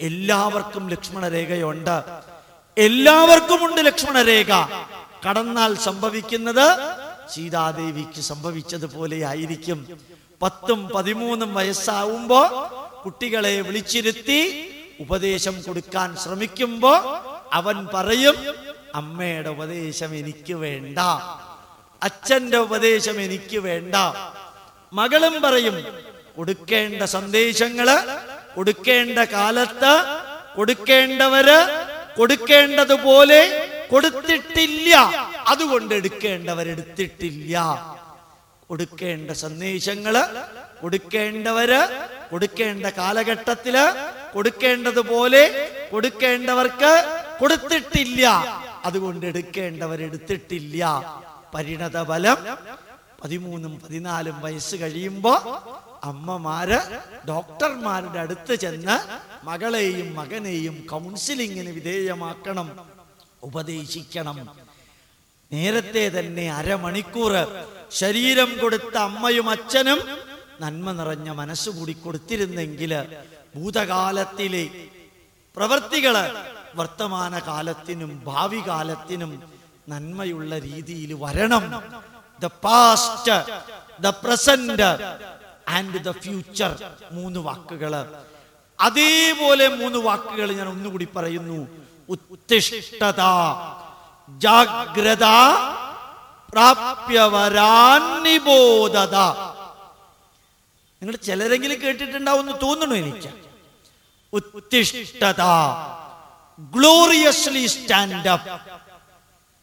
S1: എല്ലാവർക്കും ലക്ഷ്മണരേഖയുണ്ട്. എല്ലാവർക്കുമുണ്ട് ലക്ഷ്മണരേഖ. കടന്നാൽ സംഭവിക്കുന്നത് സീതാദേവിക്ക് സംഭവിച്ചതുപോലെ ആയിരിക്കും. പത്തും പതിമൂന്നും വയസ്സാവുമ്പോ കുട്ടികളെ വിളിച്ചിരുത്തി ഉപദേശം കൊടുക്കാൻ ശ്രമിക്കുമ്പോ അവൻ പറയും അമ്മയുടെ ഉപദേശം എനിക്ക് വേണ്ട. അച്ഛന്റെ ഉപദേശം എനിക്ക് വേണ്ട. മകളും പറയും കൊടുക്കേണ്ട സന്ദേശങ്ങൾ കൊടുക്കേണ്ട കാലത്ത് കൊടുക്കേണ്ടവര് കൊടുക്കേണ്ടതുപോലെ കൊടുത്തിട്ടില്ല. അതുകൊണ്ട് എടുക്കേണ്ടവരെടുത്തിട്ടില്ല. കൊടുക്കേണ്ട സന്ദേശങ്ങൾ കൊടുക്കേണ്ടവര് കൊടുക്കേണ്ട കാലഘട്ടത്തിൽ കൊടുക്കേണ്ടതുപോലെ കൊടുക്കേണ്ടവർക്ക് കൊടുത്തിട്ടില്ല. അതുകൊണ്ട് എടുക്കേണ്ടവരെടുത്തിട്ടില്ല. പരിണത ഫലം പതിമൂന്നും പതിനാലും വയസ്സ് കഴിയുമ്പോ അമ്മമാര് ഡോക്ടർമാരുടെ അടുത്ത് ചെന്ന് മകളെയും മകനെയും കൗൺസിലിങ്ങിന് വിധേയമാക്കണം ഉപദേശിക്കണം. നേരത്തെ തന്നെ അരമണിക്കൂർ ശരീരം കൊടുത്ത അമ്മയും അച്ഛനും നന്മ നിറഞ്ഞ മനസ്സുകൂടി കൊടുത്തിരുന്നെങ്കിൽ ഭൂതകാലത്തിലെ പ്രവൃത്തികൾ വർത്തമാന കാലത്തിനും ഭാവി കാലത്തിനും നന്മയുള്ള രീതിയിൽ വരണം. The past the present and the future മൂന്ന് വാക്കുകൾ അതേപോലെ മൂന്ന് വാക്കുകൾ ഞാൻ ഒന്നുകൂടി പറയുന്നു. ഉത്തിഷ്ഠത ജാഗ്രത പ്രാപ്യവരാന്നിബോധത. നിങ്ങൾ ചിലരെങ്കിലും കേട്ടിട്ടുണ്ടാവും എന്ന് തോന്നുന്നു എനിക്ക്. ഉത്തിഷ്ഠത. ഗ്ലോറിയസ്ലി സ്റ്റാൻഡ് അപ്പ്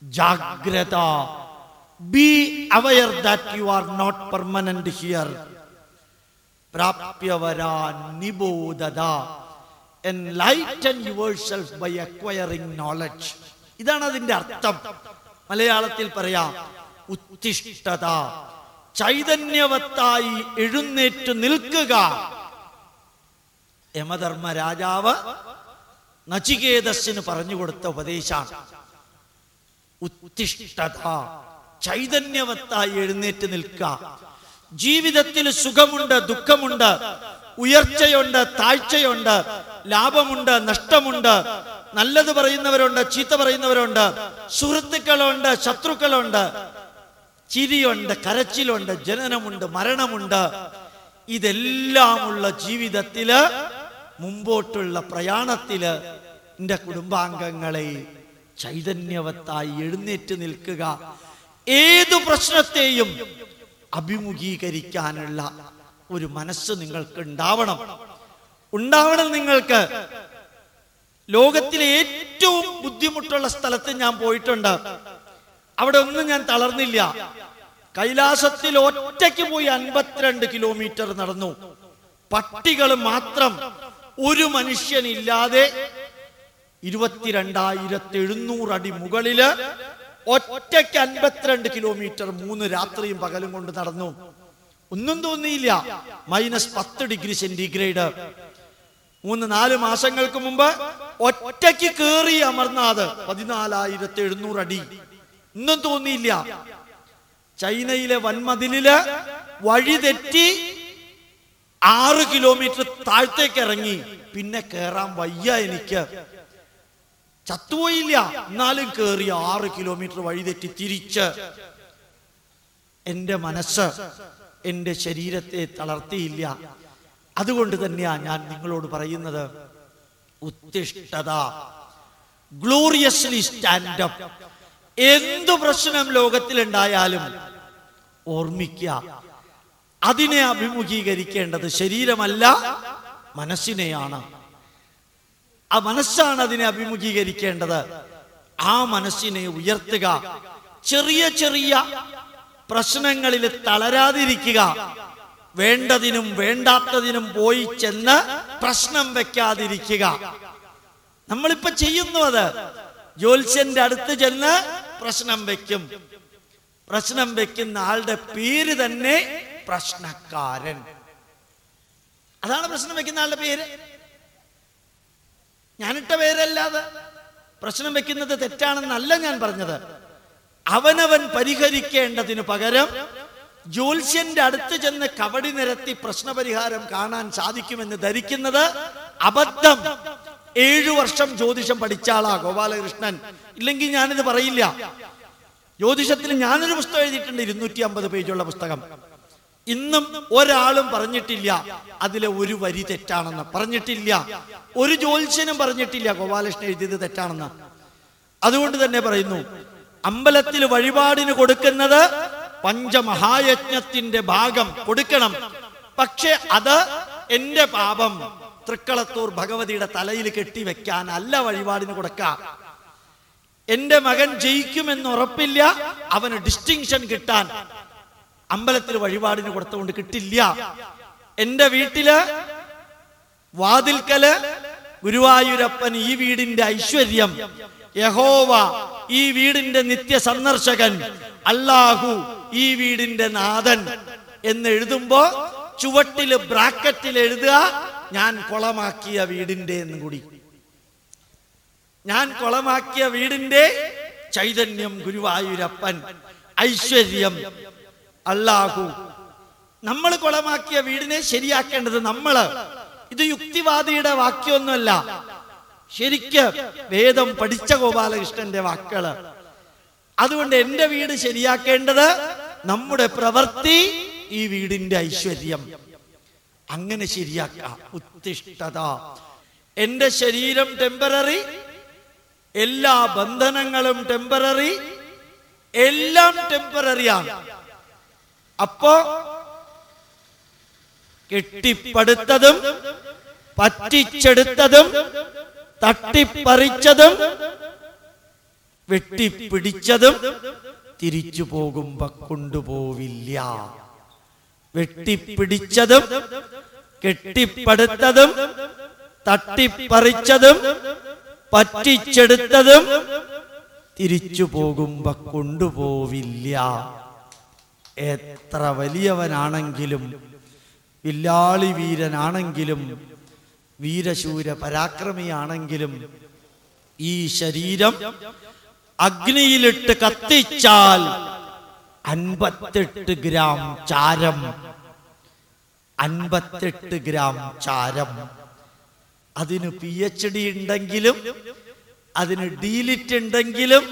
S1: ജാഗ്രത. Be aware that you are not permanent here പ്രാപ്യവരാ നിബോധത. Enlighten yourself by acquiring knowledge ഇതാണ് അതിന്റെ അർത്ഥം. മലയാളത്തിൽ പറയാം ഉത്തിഷ്ഠത. ചൈതന്യവത്തായി എഴുന്നേറ്റ് നിൽക്കുക. യമധർമ്മ രാജാവ് നചികേതസ്സിന് പറഞ്ഞു കൊടുത്ത ഉപദേശാണ്. ഉത്തിഷ്ഠത ചൈതന്യവത്തായി എഴുന്നേറ്റ് നിൽക്കുക ജീവിതത്തിൽ സുഖമുണ്ട് ദുഃഖമുണ്ട് ഉയർച്ചയുണ്ട് താഴ്ചയുണ്ട് ലാഭമുണ്ട് നഷ്ടമുണ്ട് നല്ലത് പറയുന്നവരുണ്ട് ചീത്ത പറയുന്നവരുണ്ട് സുഹൃത്തുക്കളുണ്ട് ശത്രുക്കളുണ്ട് ചിരിയുണ്ട് കരച്ചിലുണ്ട് ജനനമുണ്ട് മരണമുണ്ട്. ഇതെല്ലാമുള്ള ജീവിതത്തിൽ മുമ്പോട്ടുള്ള പ്രയാണത്തിൽ എന്റെ കുടുംബാംഗങ്ങളെ ചൈതന്യവത്തായി എഴുന്നേറ്റ് നിൽക്കുക. ഏതു പ്രശ്നത്തെയും അഭിമുഖീകരിക്കാനുള്ള ഒരു മനസ്സ് നിങ്ങൾക്ക് ഉണ്ടാവണം ഉണ്ടാവണം നിങ്ങൾക്ക്. ലോകത്തിലെ ഏറ്റവും ബുദ്ധിമുട്ടുള്ള സ്ഥലത്ത് ഞാൻ പോയിട്ടുണ്ട്. അവിടെ ഒന്നും ഞാൻ തളർന്നില്ല. കൈലാസത്തിൽ ഒറ്റയ്ക്ക് പോയി അൻപത്തിരണ്ട് കിലോമീറ്റർ നടന്നു. പട്ടികൾ മാത്രം ഒരു മനുഷ്യനില്ലാതെ ഇരുപത്തിരണ്ടായിരത്തി എഴുന്നൂറ് അടി മുകളിൽ ഒറ്റയ്ക്ക് അൻപത്തിരണ്ട് കിലോമീറ്റർ മൂന്ന് രാത്രിയും പകലും കൊണ്ട് നടന്നു. ഒന്നും തോന്നിയില്ല. മൈനസ് പത്ത് ഡിഗ്രി സെന്റിഗ്രേഡ്. മൂന്ന് നാല് മാസങ്ങൾക്ക് മുമ്പ് ഒറ്റയ്ക്ക് കേറി അമർനാഥ് പതിനാലായിരത്തി എഴുന്നൂറ് അടി ഒന്നും തോന്നിയില്ല. ചൈനയിലെ വൻമതിലിൽ വഴി തെറ്റി ആറ് കിലോമീറ്റർ താഴത്തേക്ക് ഇറങ്ങി പിന്നെ കേറാൻ വയ്യ എനിക്ക്. ചത്തുപോയില്ല. എന്നാലും കേറി ആറ് കിലോമീറ്റർ വഴി തെറ്റി തിരിച്ച്. എന്റെ മനസ്സ് എന്റെ ശരീരത്തെ തളർത്തിയില്ല. അതുകൊണ്ട് തന്നെയാ ഞാൻ നിങ്ങളോട് പറയുന്നത്. ഉത്തിഷ്ഠത. ഗ്ലോറിയസ്ലി സ്റ്റാൻഡ് എന്തു പ്രശ്നം ലോകത്തിലുണ്ടായാലും ഓർമ്മിക്കുക. അതിനെ അഭിമുഖീകരിക്കേണ്ടത് ശരീരമല്ല മനസ്സിനെയാണ്. ആ മനസ്സാണ് അതിനെ അഭിമുഖീകരിക്കേണ്ടത്. ആ മനസ്സിനെ ഉയർത്തുക. ചെറിയ ചെറിയ പ്രശ്നങ്ങളിൽ തളരാതിരിക്കുക. വേണ്ടതിനും വേണ്ടാത്തതിനും പോയി ചെന്ന് പ്രശ്നം വെക്കാതിരിക്കുക. നമ്മളിപ്പോ ചെയ്യുന്നു അത്. ജ്യോത്സ്യന്റെ അടുത്ത് ചെന്ന് പ്രശ്നം വെക്കും. പ്രശ്നം വെക്കുന്ന ആളുടെ പേര് തന്നെ പ്രശ്നക്കാരൻ. അതാണ് പ്രശ്നം വെക്കുന്ന ആളുടെ പേര്. ഞാനിട്ട പേരല്ലാതെ പ്രശ്നം വെക്കുന്നത് തെറ്റാണെന്നല്ല ഞാൻ പറഞ്ഞത്. അവനവൻ പരിഹരിക്കേണ്ടതിനു പകരം ജ്യോത്സ്യന്റെ അടുത്ത് ചെന്ന് കവടി നിരത്തി പ്രശ്നപരിഹാരം കാണാൻ സാധിക്കുമെന്ന് ധരിക്കുന്നത് അബദ്ധം. ഏഴു വർഷം ജ്യോതിഷം പഠിച്ചാളാ ഗോപാലകൃഷ്ണൻ. ഇല്ലെങ്കിൽ ഞാനിത് പറയില്ല. ജ്യോതിഷത്തിൽ ഞാനൊരു പുസ്തകം എഴുതിയിട്ടുണ്ട് ഇരുന്നൂറ്റി അമ്പത് പേജുള്ള പുസ്തകം. ഇന്നും ഒരാളും പറഞ്ഞിട്ടില്ല അതിലെ ഒരു വരി തെറ്റാണെന്ന്. പറഞ്ഞിട്ടില്ല. ഒരു ജ്യോത്സ്യനും പറഞ്ഞിട്ടില്ല ഗോപാലകൃഷ്ണൻ എഴുതിയത് തെറ്റാണെന്ന്. അതുകൊണ്ട് തന്നെ പറയുന്നു അമ്പലത്തിൽ വഴിപാടിന് കൊടുക്കുന്നത് പഞ്ചമഹായജ്ഞത്തിന്റെ ഭാഗം കൊടുക്കണം. പക്ഷെ അത് എന്റെ പാപം. തൃക്കളത്തൂർ ഭഗവതിയുടെ തലയിൽ കെട്ടിവെക്കാൻ അല്ല വഴിപാടിന് കൊടുക്ക. എന്റെ മകൻ ജയിക്കുമെന്ന് ഉറപ്പില്ല അവന് ഡിസ്റ്റിങ്ഷൻ കിട്ടാൻ. അമ്പലത്തിൽ വഴിപാടിന് കൊടുത്തുകൊണ്ട് കിട്ടില്ല. എന്റെ വീട്ടിൽ വാതിൽക്കൽ ഗുരുവായൂരപ്പൻ ഈ വീടിന്റെ ഐശ്വര്യം. യഹോവ ഈ വീടിന്റെ നിത്യ സന്ദർശകൻ അല്ലാഹു ഈ വീടിന്റെ നാഥൻ എന്ന് എഴുതുമ്പോ ചുവട്ടിൽ ബ്രാക്കറ്റിൽ എഴുതുക ഞാൻ കൊളമാക്കിയ വീടിന്റെ എന്ന് കൂടി. ഞാൻ കൊളമാക്കിയ വീടിന്റെ ചൈതന്യം ഗുരുവായൂരപ്പൻ. ഐശ്വര്യം. അല്ലാഹു. നമ്മൾ കൊളമാക്കിയ വീടിനെ ശരിയാക്കേണ്ടത് നമ്മൾ ഇത് യുക്തിവാദിയുടെ വാക്യൊന്നുമല്ല ശരിക്ക് വേദം പഠിച്ച ഗോപാലകൃഷ്ണന്റെ വാക്കുകൾ അതുകൊണ്ട് എന്റെ വീട് ശരിയാക്കേണ്ടത് നമ്മുടെ പ്രവൃത്തി ഈ വീടിന്റെ ഐശ്വര്യം. അങ്ങനെ ശരിയാക്ക. ഉത്തിഷ്ഠത. എന്റെ ശരീരം ടെമ്പററി എല്ലാ ബന്ധനങ്ങളും ടെമ്പററി എല്ലാം ടെമ്പററിയാണ് അപ്പോ കെട്ടിപ്പടുത്തതും പറ്റിച്ചെടുത്തതും തട്ടിപ്പറിച്ചതും വെട്ടിപ്പിടിച്ചതും തിരിച്ചു പോകുമ്പോ കൊണ്ടുപോവില്ല. വെട്ടിപ്പിടിച്ചതും കെട്ടിപ്പടുത്തതും തട്ടിപ്പറിച്ചതും പറ്റിച്ചെടുത്തതും തിരിച്ചു പോകുമ്പോ കൊണ്ടുപോവില്ല. എത്ര വലിയവനാണെങ്കിലും വില്ലാളി വീരനാണെങ്കിലും വീരശൂര പരാക്രമിയാണെങ്കിലും ഈ ശരീരം അഗ്നിയിലിട്ട് കത്തിച്ചാൽ അൻപത്തെട്ട് ഗ്രാം ചാരം അൻപത്തെട്ട് ഗ്രാം ചാരം. അതിന് പി എച്ച് ഡി ഉണ്ടെങ്കിലും അതിന് ഡീലിറ്റ് ഉണ്ടെങ്കിലും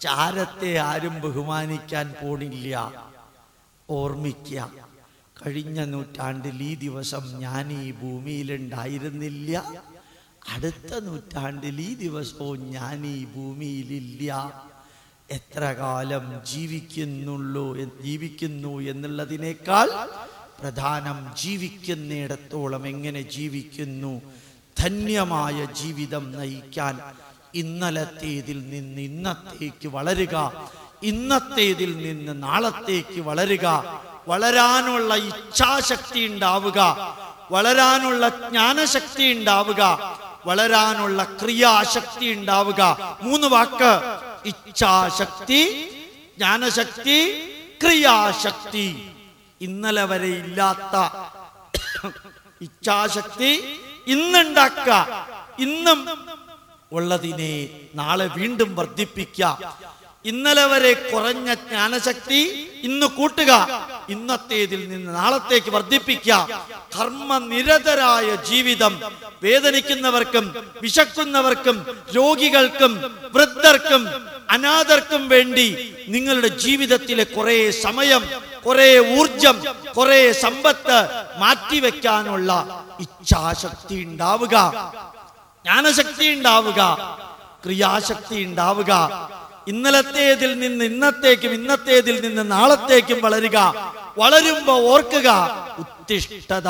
S1: ചാരത്തെ ആരും ബഹുമാനിക്കാൻ പോണില്ല. ഓർമ്മിക്കുക കഴിഞ്ഞ നൂറ്റാണ്ടിൽ ഈ ദിവസം ഞാൻ ഈ ഭൂമിയിലുണ്ടായിരുന്നില്ല. അടുത്ത നൂറ്റാണ്ടിൽ ഈ ദിവസവും ഞാൻ ഈ ഭൂമിയിലില്ല. എത്ര കാലം ജീവിക്കുന്നുള്ളൂ ജീവിക്കുന്നു എന്നുള്ളതിനേക്കാൾ പ്രധാനം ജീവിക്കുന്നിടത്തോളം എങ്ങനെ ജീവിക്കുന്നു? ധന്യമായ ജീവിതം നയിക്കാൻ ഇന്നലത്തേതിൽ നിന്ന് ഇന്നത്തേക്ക് വളരുക. ഇന്നത്തേതിൽ നിന്ന് നാളത്തേക്ക് വളരുക. വളരാനുള്ള ഇച്ഛാശക്തി ഉണ്ടാവുക. വളരാനുള്ള ജ്ഞാനശക്തി ഉണ്ടാവുക. വളരാനുള്ള ക്രിയാശക്തി ഉണ്ടാവുക. മൂന്ന് വാക്ക്. ഇച്ഛാശക്തി ജ്ഞാനശക്തി ക്രിയാശക്തി. ഇന്നലെ വരെ ഇല്ലാത്ത ഇച്ഛാശക്തി ഇന്നുണ്ടാക്ക ഇന്നും ഉള്ളതിനെ നാളെ വീണ്ടും വർദ്ധിപ്പിക്ക. ഇന്നലെ വരെ കുറഞ്ഞ ജ്ഞാനശക്തി ഇന്ന് കൂട്ടുക. ഇന്നത്തേതിൽ നിന്ന് നാളത്തേക്ക് വർദ്ധിപ്പിക്കുക കർമ്മനിരതരായ ജീവിതം വേദനിക്കുന്നവർക്കും വിശക്കുന്നവർക്കും രോഗികൾക്കും വൃദ്ധർക്കും അനാഥർക്കും വേണ്ടി നിങ്ങളുടെ ജീവിതത്തിലെ കുറെ സമയം കുറെ ഊർജം കുറെ സമ്പത്ത് മാറ്റിവെക്കാനുള്ള ഇച്ഛാശക്തി ഉണ്ടാവുക. ജ്ഞാനശക്തി ഉണ്ടാവുക ക്രിയാശക്തി ഉണ്ടാവുക. ഇന്നലത്തേതിൽ നിന്ന് ഇന്നത്തേക്കും ഇന്നത്തേതിൽ നിന്ന് നാളത്തേക്കും വളരുക. വളരുമ്പോ ഓർക്കുക ഉത്തിഷ്ഠത.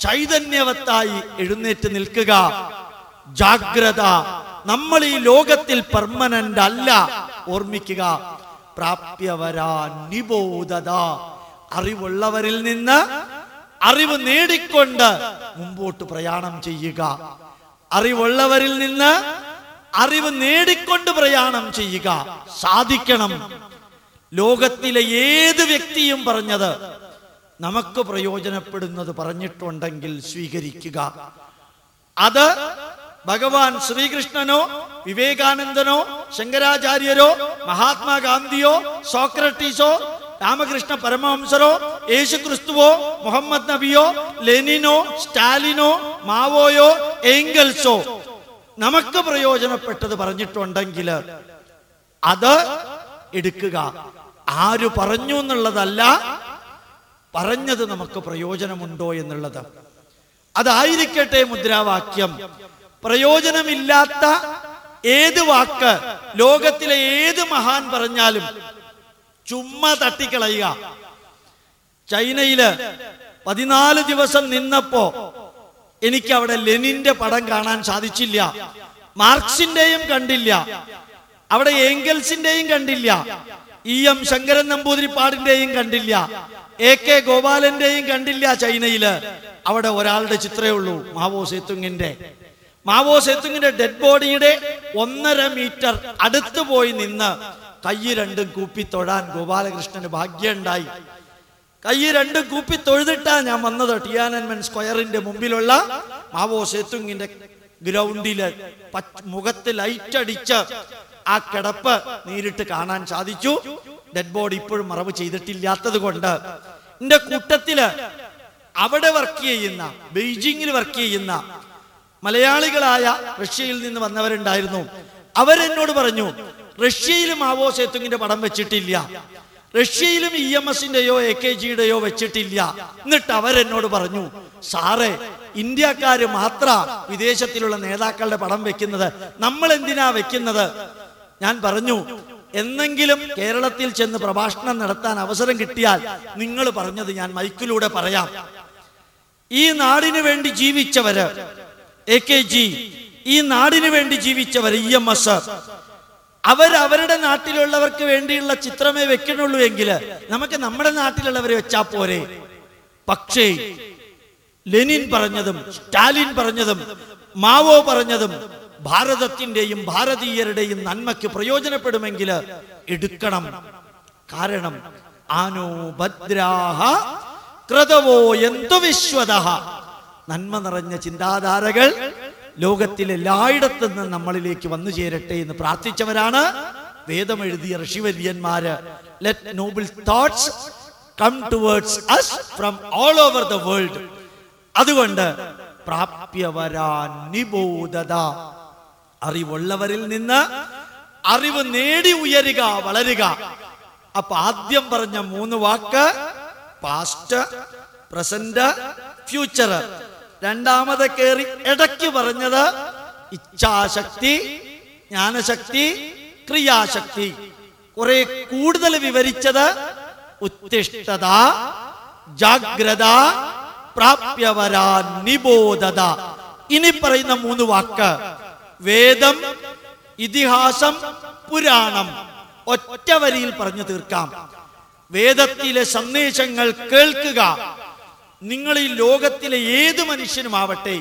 S1: ചൈതന്യവത്തായി എഴുന്നേറ്റ് നിൽക്കുക. ജാഗ്രത. നമ്മൾ ഈ ലോകത്തിൽ പെർമനന്റ് അല്ല. ഓർമ്മിക്കുക പ്രാപ്യവരാ നിബോധത. അറിവുള്ളവരിൽ നിന്ന് അറിവ് നേടിക്കൊണ്ട് മുമ്പോട്ട് പ്രയാണം ചെയ്യുക. അറിവുള്ളവരിൽ നിന്ന് അറിവ് നേടിക്കൊണ്ട് പ്രയാണം ചെയ്യുക. സാധിക്കണം. ലോകത്തിലെ ഏത് വ്യക്തിയും പറഞ്ഞത് നമുക്ക് പ്രയോജനപ്പെടുന്നത് പറഞ്ഞിട്ടുണ്ടെങ്കിൽ സ്വീകരിക്കുക. അത് ഭഗവാൻ ശ്രീകൃഷ്ണനോ വിവേകാനന്ദനോ ശങ്കരാചാര്യരോ മഹാത്മാഗാന്ധിയോ സോക്രട്ടീസോ രാമകൃഷ്ണ പരമഹംസരോ യേശുക്രിസ്തുവോ മുഹമ്മദ് നബിയോ ലെനിനോ സ്റ്റാലിനോ മാവോയോ ഏങ്കൽസോ നമുക്ക് പ്രയോജനപ്പെട്ടത് പറഞ്ഞിട്ടുണ്ടെങ്കിൽ അത് എടുക്കുക. ആര് പറഞ്ഞു എന്നുള്ളതല്ല പറഞ്ഞത് നമുക്ക് പ്രയോജനമുണ്ടോ എന്നുള്ളത്. അതായിരിക്കട്ടെ മുദ്രാവാക്യം. പ്രയോജനമില്ലാത്ത ഏത് വാക്ക് ലോകത്തിലെ ഏത് മഹാൻ പറഞ്ഞാലും ചുമ്മാ തട്ടിക്കളയുക. ചൈനയിൽ പതിനാല് ദിവസം നിന്നപ്പോ എനിക്ക് അവിടെ ലെനിന്റെ പടം കാണാൻ സാധിച്ചില്ല. മാർക്സിന്റെയും കണ്ടില്ല. അവിടെ ഏങ്കൽസിന്റെയും കണ്ടില്ല. ഇ എം ശങ്കരൻ നമ്പൂതിരിപ്പാടിന്റെയും കണ്ടില്ല. എ കെ ഗോപാലന്റെയും കണ്ടില്ല ചൈനയിൽ. അവിടെ ഒരാളുടെ ചിത്രമേ ഉള്ളൂ മാവോ സേത്തുങ്ങിന്റെ മാവോ സേത്തുങ്ങിന്റെ ഡെഡ് ബോഡിയുടെ ഒന്നര മീറ്റർ അടുത്ത് പോയി നിന്ന് കൈ രണ്ടും കൂപ്പി തൊഴാൻ ഗോപാലകൃഷ്ണന് ഭാഗ്യമുണ്ടായി. കൈ രണ്ട് കൂപ്പി തൊഴുതിട്ടാ ഞാൻ വന്നത്. ടിയാനൻമൻ സ്ക്വയറിന്റെ മുമ്പിലുള്ള മാവോ സേത്തുങ്ങിന്റെ ഗ്രൗണ്ടിൽ മുഖത്ത് ലൈറ്റ് അടിച്ച് ആ കിടപ്പ് നേരിട്ട് കാണാൻ സാധിച്ചു. ഡെഡ് ബോഡി ഇപ്പോഴും മറവ് ചെയ്തിട്ടില്ലാത്തത് കൊണ്ട് എന്റെ കൂട്ടത്തിൽ അവിടെ വർക്ക് ചെയ്യുന്ന ബെയ്ജിങ്ങിൽ വർക്ക് ചെയ്യുന്ന മലയാളികളായ റഷ്യയിൽ നിന്ന് വന്നവരുണ്ടായിരുന്നു. അവരെന്നോട് പറഞ്ഞു റഷ്യയിലും മാവോ സേത്തുങ്ങിന്റെ പടം വെച്ചിട്ടില്ല. റഷ്യയിലും ഇ എം എസിന്റെയോ എ കെ ജിയുടെയോ വെച്ചിട്ടില്ല. എന്നിട്ട് അവരെന്നോട് പറഞ്ഞു സാറേ ഇന്ത്യക്കാർ മാത്ര വിദേശത്തിലുള്ള നേതാക്കളുടെ പടം വെക്കുന്നത്. നമ്മൾ എന്തിനാ വെക്കുന്നത്? ഞാൻ പറഞ്ഞു എന്നെങ്കിലും കേരളത്തിൽ ചെന്ന് പ്രഭാഷണം നടത്താൻ അവസരം കിട്ടിയാൽ നിങ്ങൾ പറഞ്ഞത് ഞാൻ മൈക്കിലൂടെ പറയാം. ഈ നാടിന് വേണ്ടി ജീവിച്ചവര് എ കെ ജി ഈ നാടിന് വേണ്ടി ജീവിച്ചവർ ഇ എം എസ് അവർ അവരുടെ നാട്ടിലുള്ളവർക്ക് വേണ്ടിയുള്ള ചിത്രമേ വെക്കണുള്ളൂ എങ്കിൽ നമുക്ക് നമ്മുടെ നാട്ടിലുള്ളവരെ വെച്ചാ പോരെ. പക്ഷേ ലെനിൻ പറഞ്ഞതും സ്റ്റാലിൻ പറഞ്ഞതും മാവോ പറഞ്ഞതും ഭാരതത്തിന്റെയും ഭാരതീയരുടെയും നന്മയ്ക്ക് പ്രയോജനപ്പെടുമെങ്കിൽ എടുക്കണം. കാരണം ആനോ ഭദ്രാഹ ക്രതവോ എന്തു വിശ്വത നന്മ നിറഞ്ഞ ചിന്താധാരകൾ ലോകത്തിൽ എല്ലായിടത്തു നിന്നും നമ്മളിലേക്ക് വന്നു ചേരട്ടെ എന്ന് പ്രാർത്ഥിച്ചവരാണ്. വേദം എഴുതിയ ഋഷിവര്യന്മാര് അതുകൊണ്ട് പ്രാപ്യവരാ നിബോധത അറിവുള്ളവരിൽ നിന്ന് അറിവ് നേടി ഉയരുക വളരുക. അപ്പൊ ആദ്യം പറഞ്ഞ മൂന്ന് വാക്ക് പാസ്റ്റ് പ്രസന്റ് ഫ്യൂച്ചർ രണ്ടാമത് കയറി ഇടയ്ക്ക് പറഞ്ഞത് ഇച്ഛാശക്തി ജ്ഞാനശക്തി ക്രിയാശക്തി. കുറെ കൂടുതൽ വിവരിച്ചത് ഉത്തിഷ്ഠത ജാഗ്രത പ്രാപ്യവരാ നിബോധത. ഇനി പറയുന്ന മൂന്ന് വാക്ക്. വേദം ഇതിഹാസം പുരാണം. ഒറ്റ വരിയിൽ പറഞ്ഞു തീർക്കാം. വേദത്തിലെ സന്ദേശങ്ങൾ കേൾക്കുക. നിങ്ങൾ ഈ ലോകത്തിലെ ഏത് മനുഷ്യനുമാവട്ടെ